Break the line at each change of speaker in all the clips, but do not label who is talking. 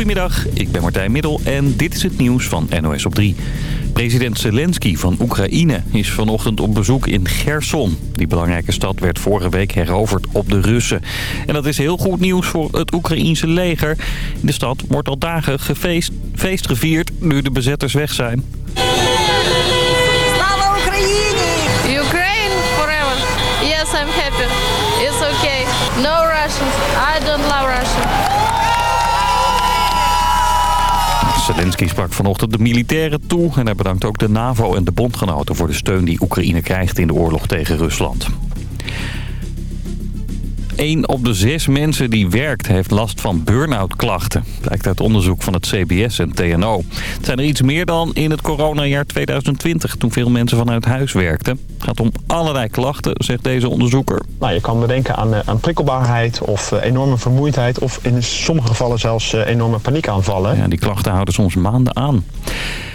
Goedemiddag, ik ben Martijn Middel en dit is het nieuws van NOS op 3. President Zelensky van Oekraïne is vanochtend op bezoek in Gerson. Die belangrijke stad werd vorige week heroverd op de Russen. En dat is heel goed nieuws voor het Oekraïense leger. In de stad wordt al dagen gefeest, feest gevierd nu de bezetters weg zijn. Zelensky sprak vanochtend de militairen toe... en hij bedankt ook de NAVO en de bondgenoten voor de steun die Oekraïne krijgt in de oorlog tegen Rusland. Eén op de zes mensen die werkt heeft last van burn-out klachten. Blijkt uit onderzoek van het CBS en TNO. Het zijn er iets meer dan in het coronajaar 2020... toen veel mensen vanuit huis werkten. Het gaat om allerlei klachten, zegt deze onderzoeker.
Nou, je kan bedenken aan, eh, aan prikkelbaarheid of eh, enorme vermoeidheid... of in sommige gevallen zelfs eh, enorme paniekaanvallen.
Ja, die klachten houden soms maanden aan.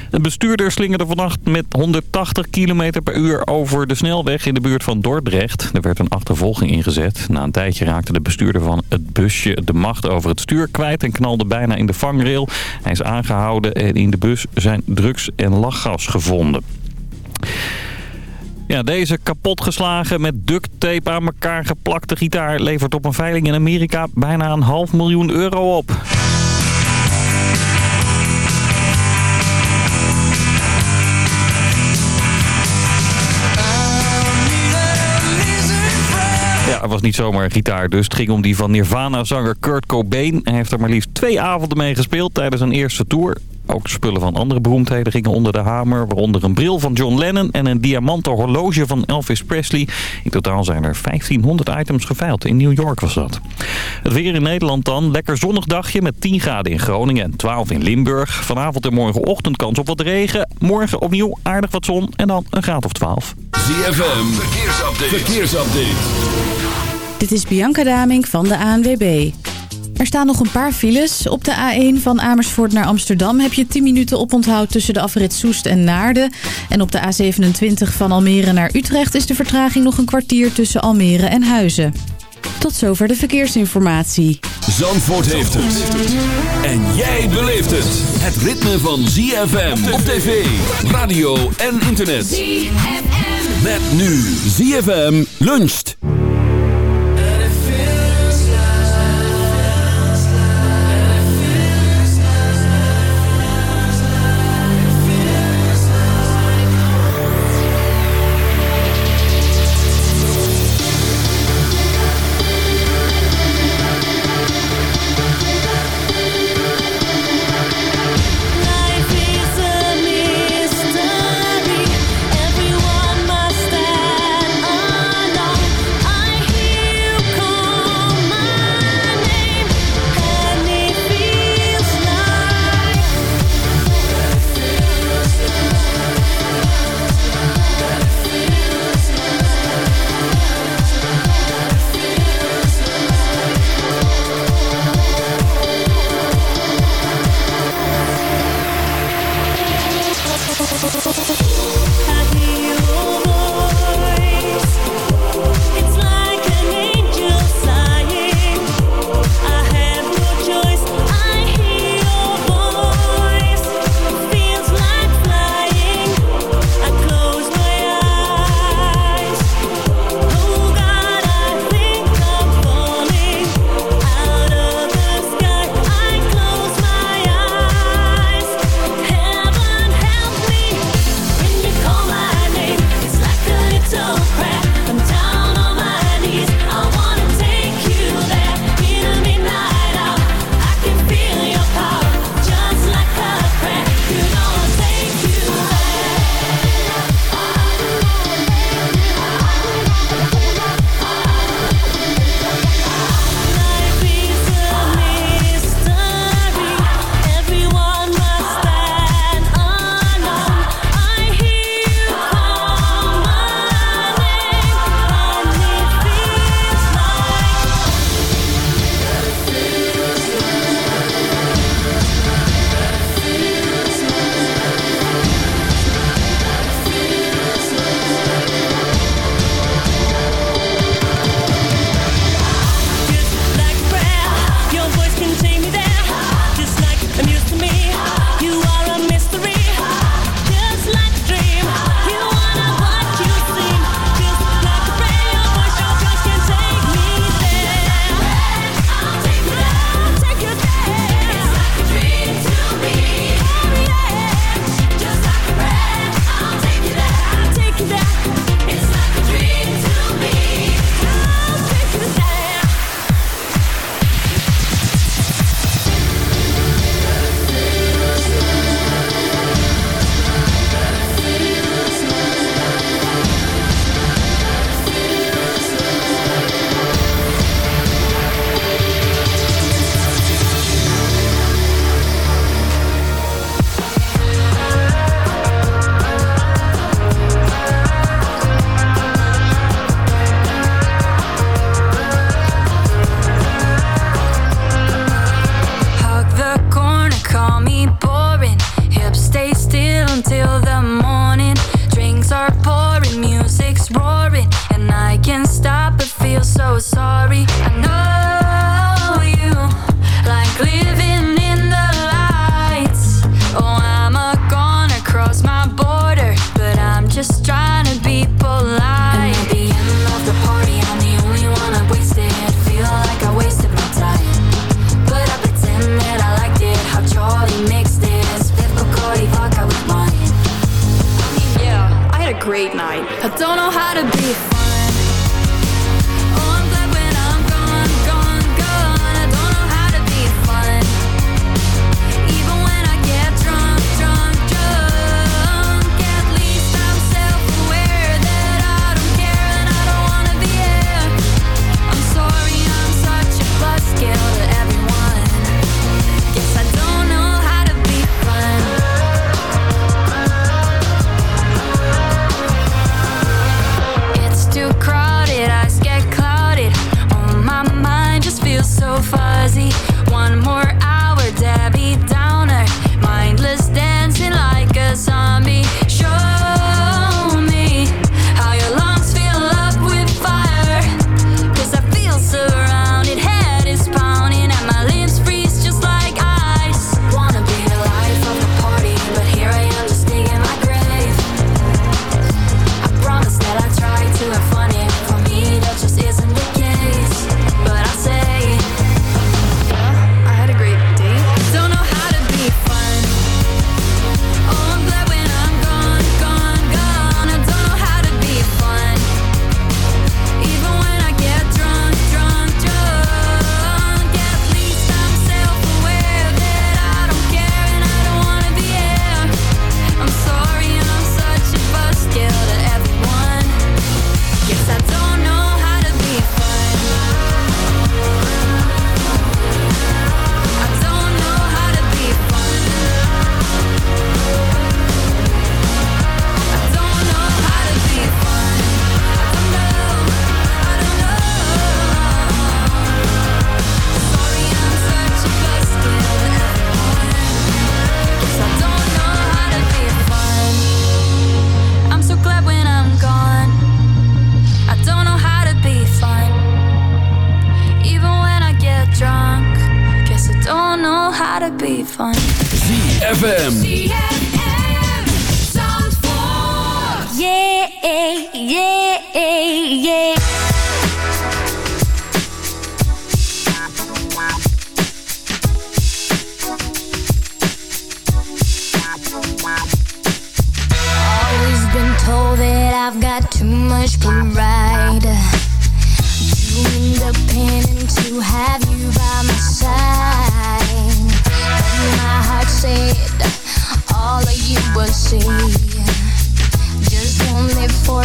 Een bestuurder slingerde vannacht met 180 km per uur over de snelweg in de buurt van Dordrecht. Er werd een achtervolging ingezet. Na een tijdje raakte de bestuurder van het busje de macht over het stuur kwijt en knalde bijna in de vangrail. Hij is aangehouden en in de bus zijn drugs en lachgas gevonden. Ja, deze kapotgeslagen met duct tape aan elkaar geplakte gitaar levert op een veiling in Amerika bijna een half miljoen euro op. Ja, het was niet zomaar gitaar dus. Het ging om die van Nirvana-zanger Kurt Cobain. Hij heeft er maar liefst twee avonden mee gespeeld tijdens een eerste tour. Ook spullen van andere beroemdheden gingen onder de hamer. Waaronder een bril van John Lennon en een diamanten horloge van Elvis Presley. In totaal zijn er 1500 items geveild. In New York was dat. Het weer in Nederland dan. Lekker zonnig dagje met 10 graden in Groningen en 12 in Limburg. Vanavond en morgenochtend kans op wat regen. Morgen opnieuw aardig wat zon en dan een graad of 12.
ZFM, verkeersupdate. verkeersupdate.
Dit is Bianca Damink van de ANWB. Er staan nog een paar files. Op de A1 van Amersfoort naar Amsterdam heb je 10 minuten oponthoud tussen de afrit Soest en Naarden. En op de A27 van Almere naar Utrecht is de vertraging nog een kwartier tussen Almere en Huizen. Tot zover de verkeersinformatie.
Zandvoort heeft het. En jij beleeft het. Het ritme van ZFM op tv, radio en internet. ZFM. Met nu ZFM luncht.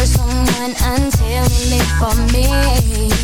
Someone until you live for me.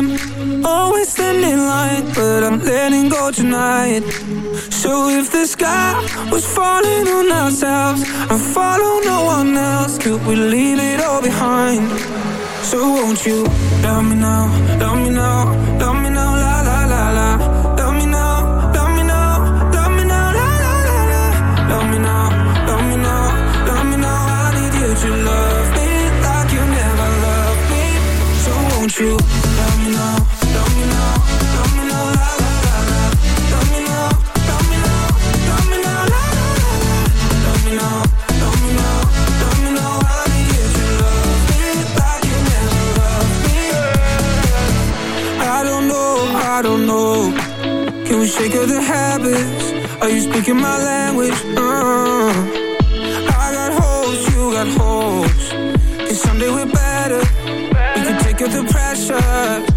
am always
standing light, but I'm letting go tonight. So if the sky was falling on ourselves, I follow no one else. Could we leave it all behind? So won't you love me now, love me now, love me now, la la la la. Love me now, love me now, love me now, la la la la. Love me now, love me now, love me now. I need you to love me like you never loved me. So won't you? sicker the habits. Are you speaking my language? Uh, I got holes, you got holes. Someday we're better. We can take the pressure.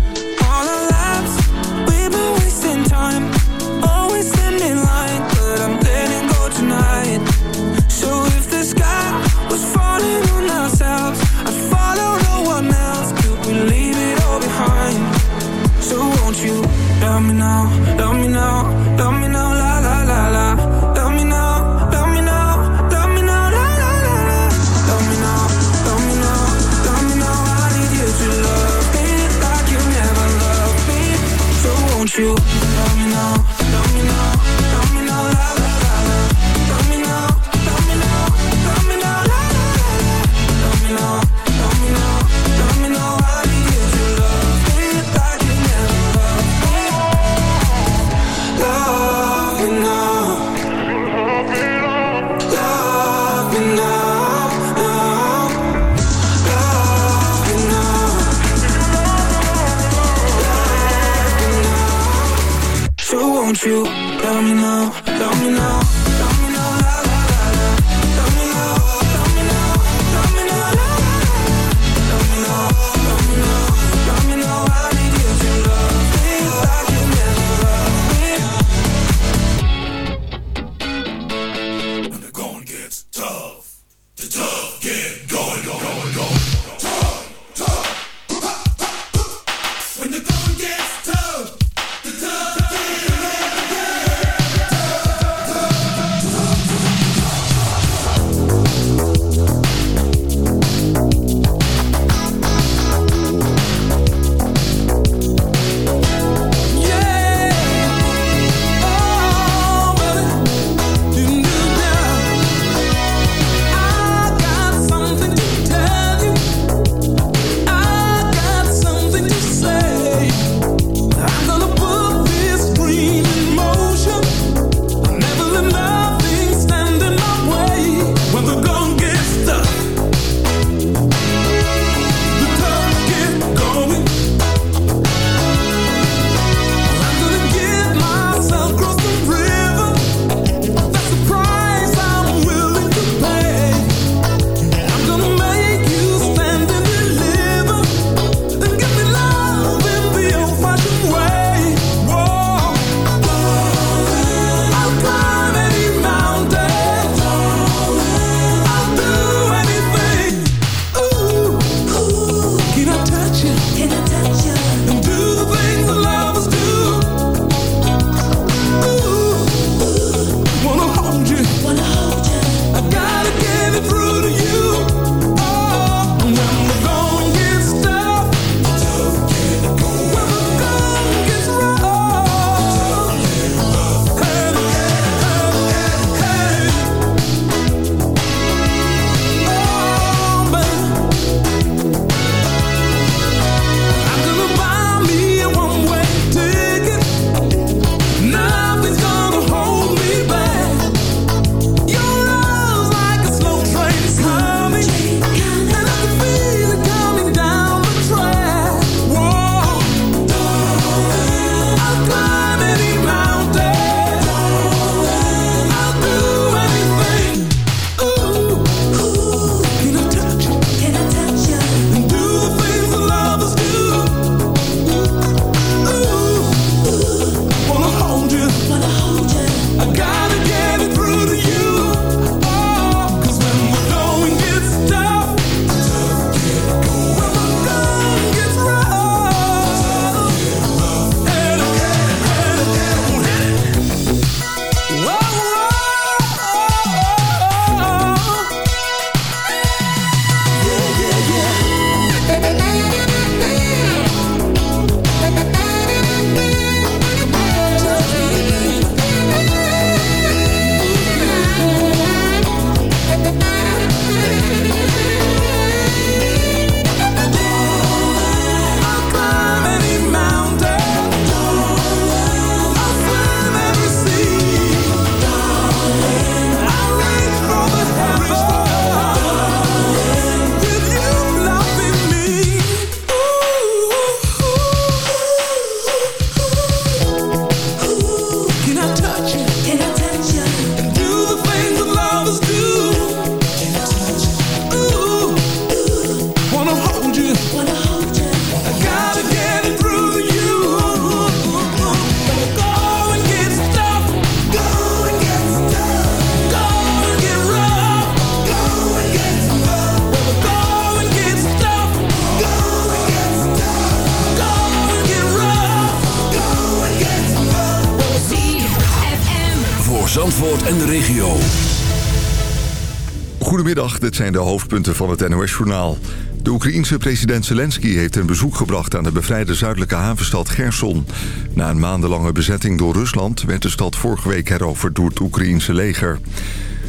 dit zijn de hoofdpunten van het NOS-journaal. De Oekraïense president Zelensky heeft een bezoek gebracht aan de bevrijde zuidelijke havenstad Gerson. Na een maandenlange bezetting door Rusland werd de stad vorige week heroverd door het Oekraïense leger.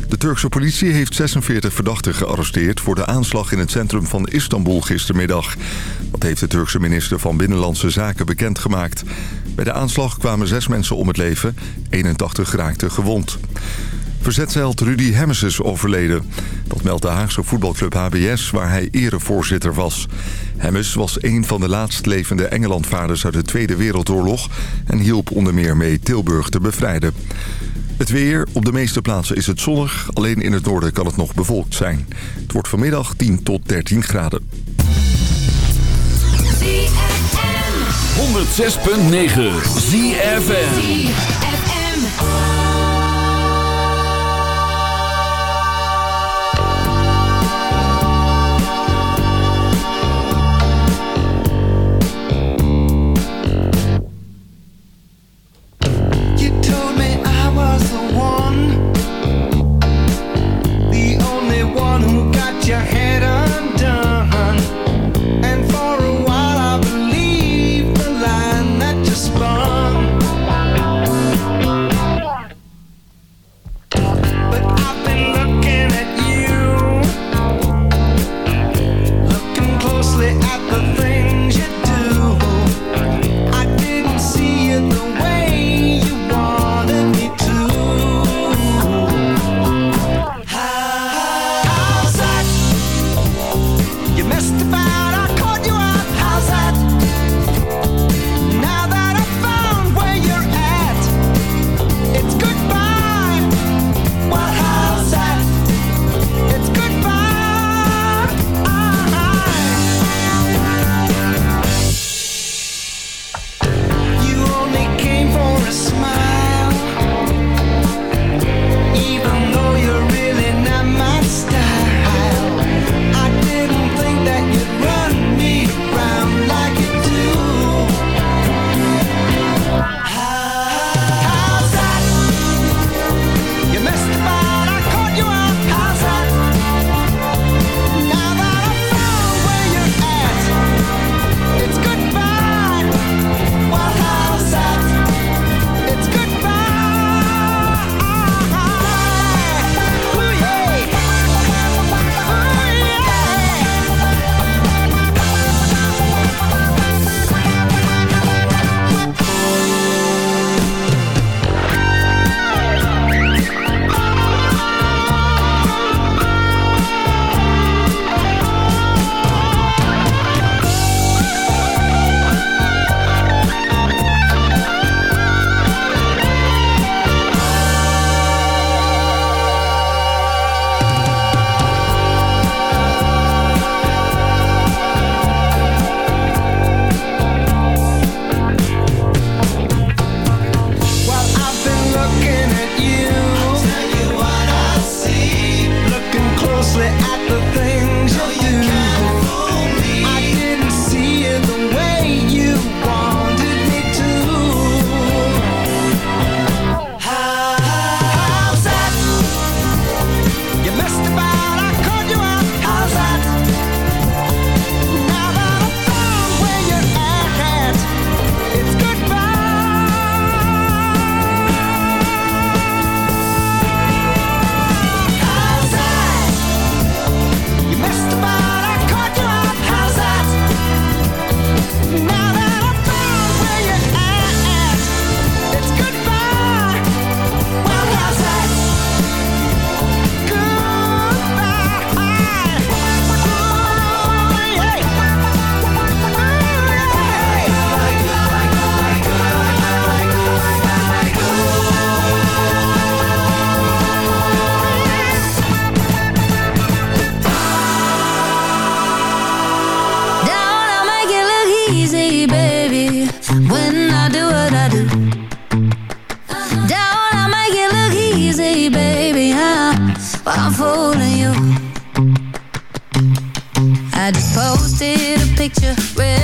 De Turkse politie heeft 46 verdachten gearresteerd voor de aanslag in het centrum van Istanbul gistermiddag. Dat heeft de Turkse minister van Binnenlandse Zaken bekendgemaakt. Bij de aanslag kwamen zes mensen om het leven, 81 raakten gewond. Verzetsheld Rudy Hemmes is overleden. Dat meldt de Haagse voetbalclub HBS, waar hij erevoorzitter was. Hemmes was een van de laatst levende Engelandvaders uit de Tweede Wereldoorlog... en hielp onder meer mee Tilburg te bevrijden. Het weer. Op de meeste plaatsen is het zonnig. Alleen in het noorden kan het nog bevolkt zijn. Het wordt vanmiddag 10 tot 13 graden.
106.9 ZFM.
a
picture red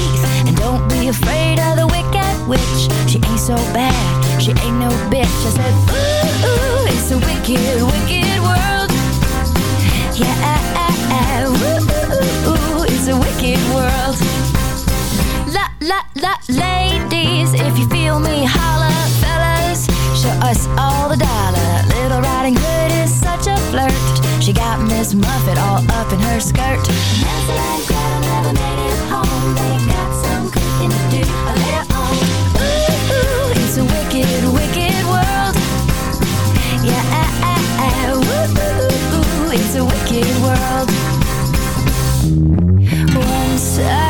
teeth. And don't be afraid of the wicked witch. She ain't so bad, she ain't no bitch. I said, ooh, ooh it's a wicked, wicked world. Yeah, ooh, ooh, it's a wicked world. La, la, la, ladies, if you feel me, holla, fellas. Show us all the dollar. Little Riding Hood is such a flirt. She got Miss Muffet all up in her skirt. Hansel and Gretel never made it it's a wicked, world. Yeah, ooh,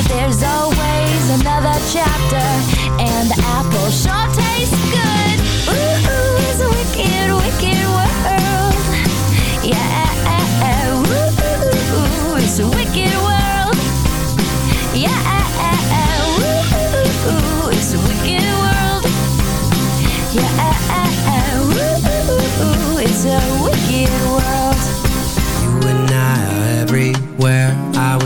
but there's always another chapter, and the apple sure tastes good. Ooh, ooh, it's a wicked, wicked world. Yeah, ooh, ooh, it's a wicked world. Yeah, ooh, it's a wicked world. Yeah, ooh, ooh, it's a wicked world.
You and I are everywhere.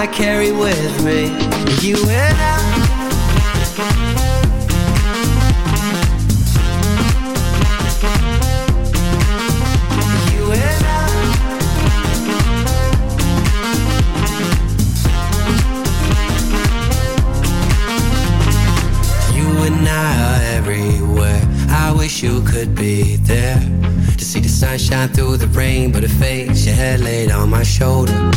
I carry with me. You and I. You and I. You and I are everywhere. I wish you could be there to see the sunshine through the rain, but it fades. Your head laid on my shoulder,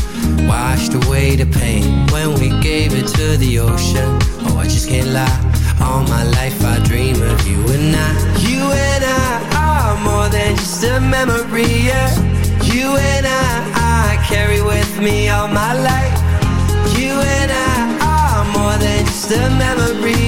washed away the pain when we gave it to the ocean. Oh, I just can't lie. All my life I dream of you and I. You and I are more than just a memory. Yeah. You and I, I carry with me all my life. You and I are more than just a memory.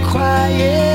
快
也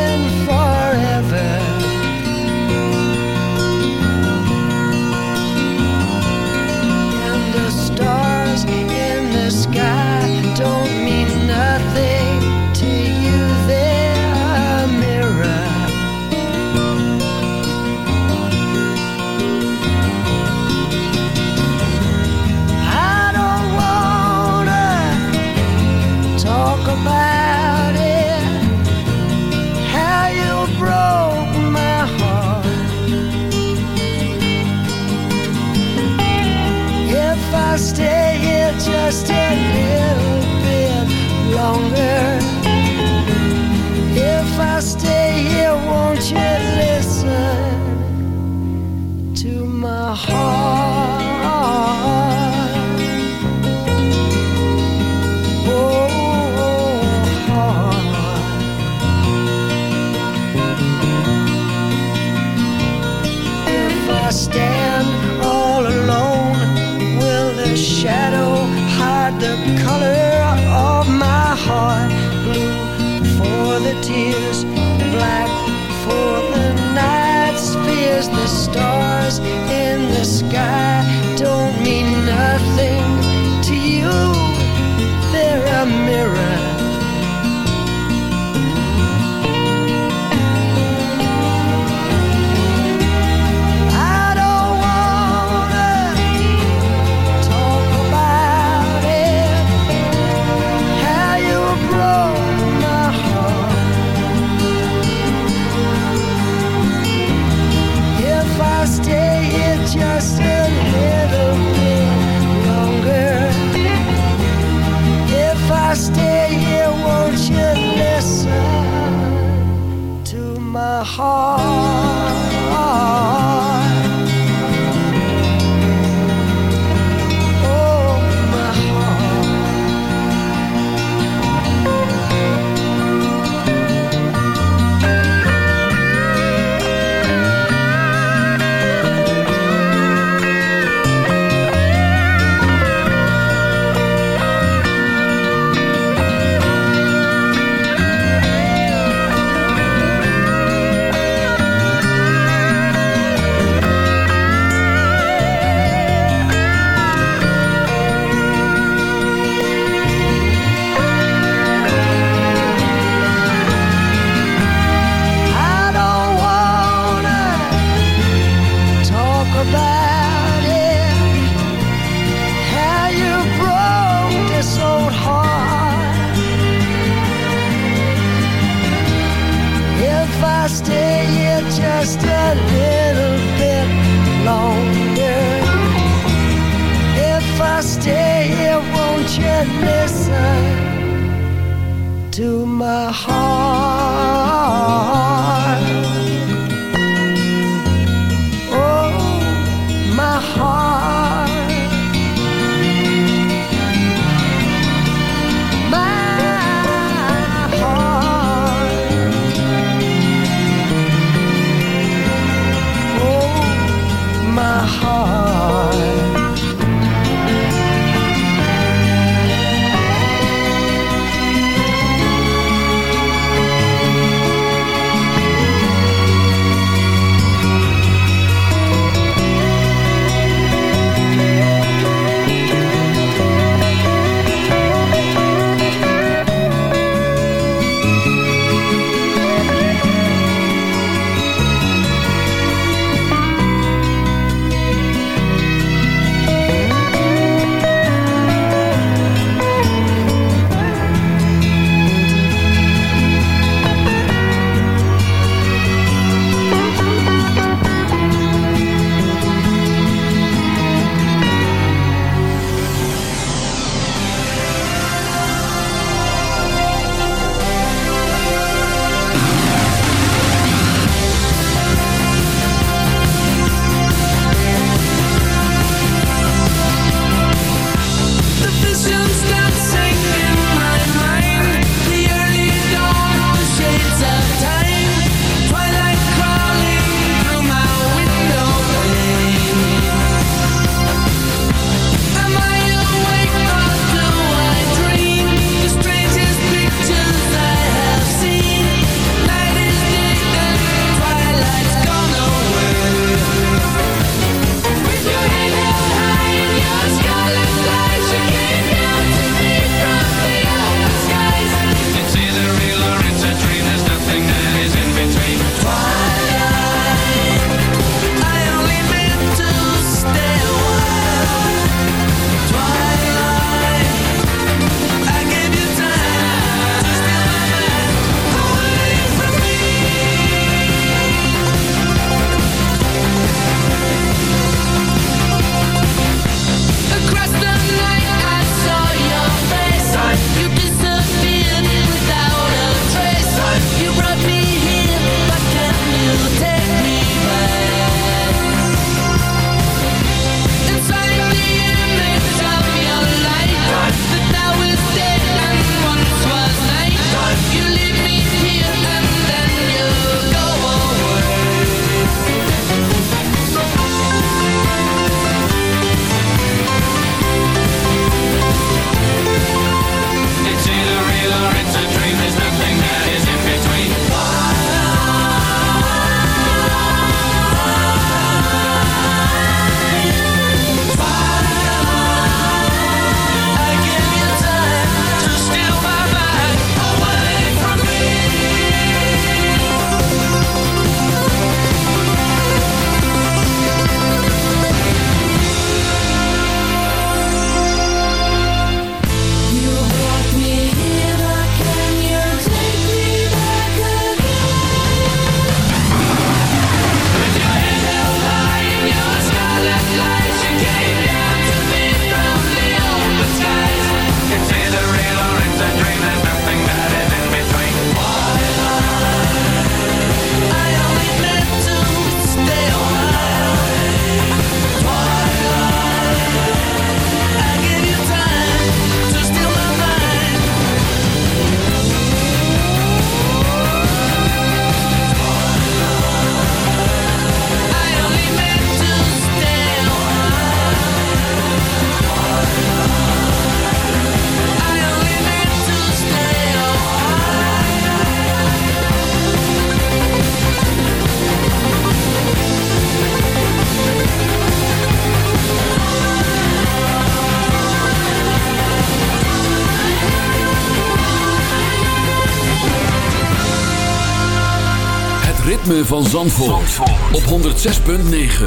ritme van Zandvoort,
op 106.9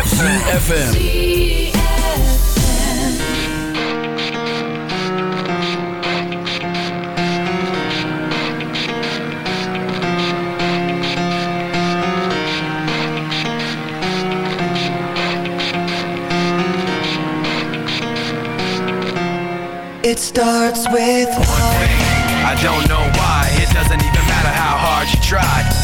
CFFM
It starts with one thing. I don't know why. It doesn't even matter how hard you try.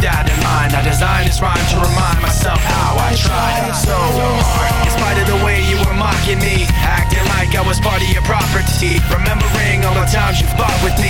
That in mind. I designed this rhyme to remind myself how I tried so hard. In spite of the way you were mocking me, acting like I was part of your property. Remembering all the times you fought with me,